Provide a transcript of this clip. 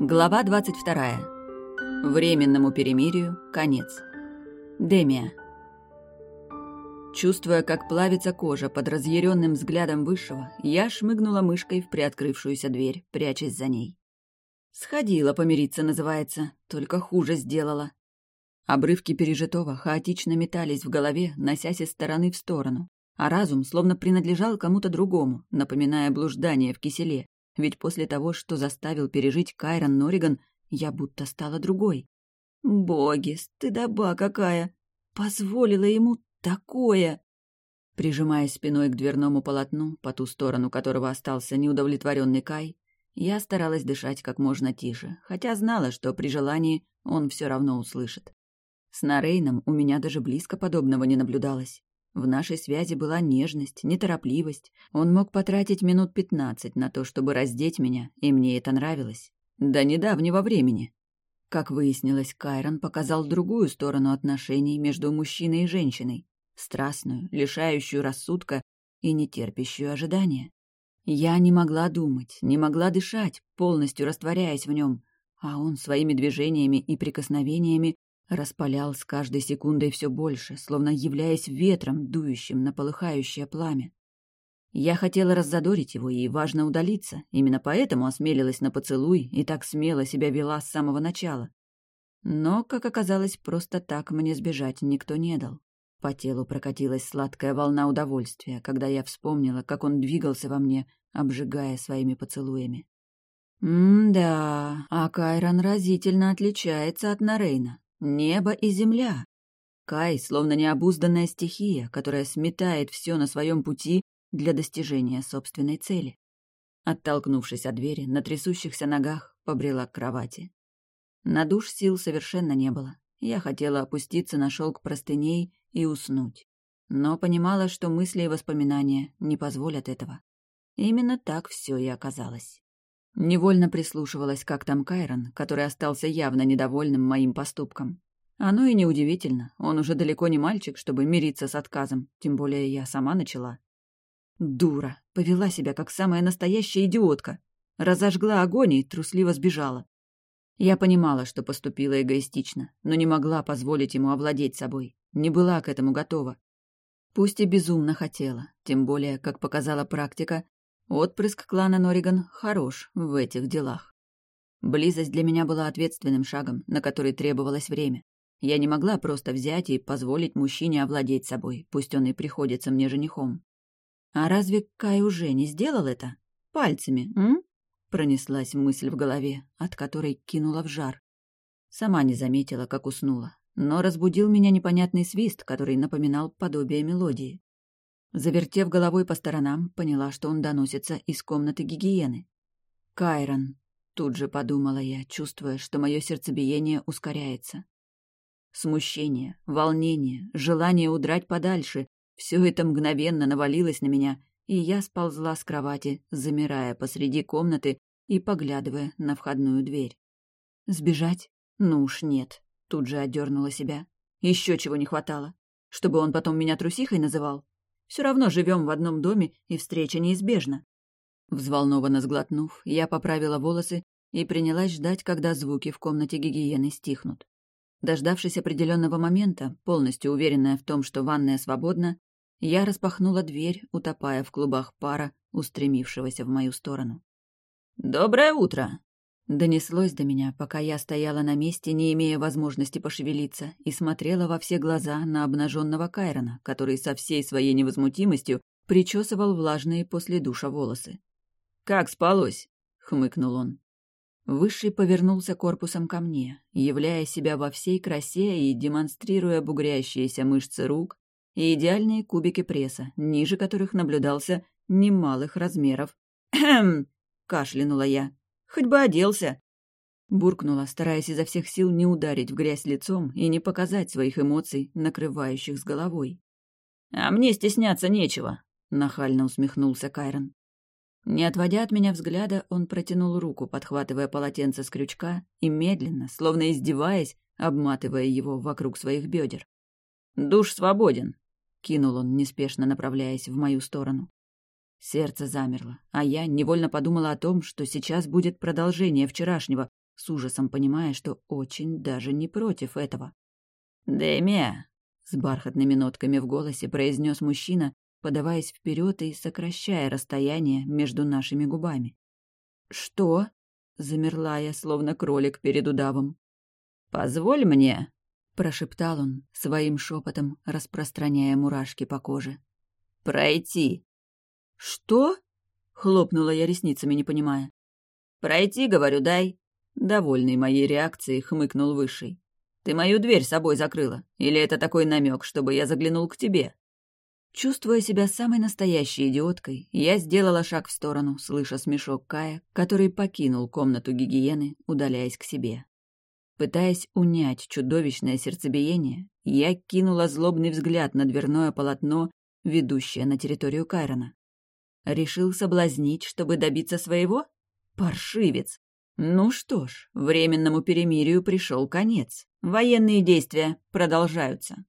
Глава 22. Временному перемирию конец. Демия. Чувствуя, как плавится кожа под разъяренным взглядом высшего, я шмыгнула мышкой в приоткрывшуюся дверь, прячась за ней. Сходила помириться, называется, только хуже сделала. Обрывки пережитого хаотично метались в голове, носясь из стороны в сторону, а разум словно принадлежал кому-то другому, напоминая блуждание в киселе, ведь после того, что заставил пережить Кайрон Норриган, я будто стала другой. Боги, стыдоба какая! Позволила ему такое! Прижимаясь спиной к дверному полотну, по ту сторону которого остался неудовлетворенный Кай, я старалась дышать как можно тише, хотя знала, что при желании он все равно услышит. С Нарейном у меня даже близко подобного не наблюдалось. В нашей связи была нежность, неторопливость. Он мог потратить минут пятнадцать на то, чтобы раздеть меня, и мне это нравилось. До недавнего времени. Как выяснилось, Кайрон показал другую сторону отношений между мужчиной и женщиной. Страстную, лишающую рассудка и нетерпящую ожидания. Я не могла думать, не могла дышать, полностью растворяясь в нем, а он своими движениями и прикосновениями распалял с каждой секундой все больше, словно являясь ветром, дующим на полыхающее пламя. Я хотела раззадорить его и, важно, удалиться, именно поэтому осмелилась на поцелуй и так смело себя вела с самого начала. Но, как оказалось, просто так мне сбежать никто не дал. По телу прокатилась сладкая волна удовольствия, когда я вспомнила, как он двигался во мне, обжигая своими поцелуями. М-да, а Кайрон разительно отличается от Нарейна. Небо и земля. Кай словно необузданная стихия, которая сметает все на своем пути для достижения собственной цели. Оттолкнувшись от двери, на трясущихся ногах побрела к кровати. На душ сил совершенно не было. Я хотела опуститься на шелк простыней и уснуть. Но понимала, что мысли и воспоминания не позволят этого. Именно так все и оказалось. Невольно прислушивалась, как там Кайрон, который остался явно недовольным моим поступком. Оно и неудивительно, он уже далеко не мальчик, чтобы мириться с отказом, тем более я сама начала. Дура, повела себя как самая настоящая идиотка. Разожгла огонь и трусливо сбежала. Я понимала, что поступила эгоистично, но не могла позволить ему овладеть собой, не была к этому готова. Пусть и безумно хотела, тем более, как показала практика, Отпрыск клана Нориган хорош в этих делах. Близость для меня была ответственным шагом, на который требовалось время. Я не могла просто взять и позволить мужчине овладеть собой, пусть он и приходится мне женихом. А разве Кай уже не сделал это? Пальцами, м? Пронеслась мысль в голове, от которой кинула в жар. Сама не заметила, как уснула, но разбудил меня непонятный свист, который напоминал подобие мелодии. Завертев головой по сторонам, поняла, что он доносится из комнаты гигиены. «Кайрон», — тут же подумала я, чувствуя, что мое сердцебиение ускоряется. Смущение, волнение, желание удрать подальше — все это мгновенно навалилось на меня, и я сползла с кровати, замирая посреди комнаты и поглядывая на входную дверь. «Сбежать? Ну уж нет», — тут же отдернула себя. Еще чего не хватало. Чтобы он потом меня трусихой называл? Все равно живем в одном доме, и встреча неизбежна. Взволнованно сглотнув, я поправила волосы и принялась ждать, когда звуки в комнате гигиены стихнут. Дождавшись определенного момента, полностью уверенная в том, что ванная свободна, я распахнула дверь, утопая в клубах пара, устремившегося в мою сторону. «Доброе утро!» Донеслось до меня, пока я стояла на месте, не имея возможности пошевелиться, и смотрела во все глаза на обнаженного Кайрона, который со всей своей невозмутимостью причесывал влажные после душа волосы. «Как спалось?» — хмыкнул он. Высший повернулся корпусом ко мне, являя себя во всей красе и демонстрируя бугрящиеся мышцы рук и идеальные кубики пресса, ниже которых наблюдался немалых размеров. «Хм!» — кашлянула я. Хоть бы оделся!» Буркнула, стараясь изо всех сил не ударить в грязь лицом и не показать своих эмоций, накрывающих с головой. «А мне стесняться нечего», — нахально усмехнулся Кайрон. Не отводя от меня взгляда, он протянул руку, подхватывая полотенце с крючка и медленно, словно издеваясь, обматывая его вокруг своих бедер. «Душ свободен», — кинул он, неспешно направляясь в мою сторону. Сердце замерло, а я невольно подумала о том, что сейчас будет продолжение вчерашнего, с ужасом понимая, что очень даже не против этого. «Дэмия!» — с бархатными нотками в голосе произнес мужчина, подаваясь вперед и сокращая расстояние между нашими губами. «Что?» — замерла я, словно кролик перед удавом. «Позволь мне!» — прошептал он, своим шепотом распространяя мурашки по коже. «Пройти!» «Что?» — хлопнула я ресницами, не понимая. «Пройти, говорю, дай!» Довольный моей реакцией, хмыкнул Высший. «Ты мою дверь собой закрыла? Или это такой намек, чтобы я заглянул к тебе?» Чувствуя себя самой настоящей идиоткой, я сделала шаг в сторону, слыша смешок Кая, который покинул комнату гигиены, удаляясь к себе. Пытаясь унять чудовищное сердцебиение, я кинула злобный взгляд на дверное полотно, ведущее на территорию Кайрона. Решил соблазнить, чтобы добиться своего? Паршивец! Ну что ж, временному перемирию пришел конец. Военные действия продолжаются.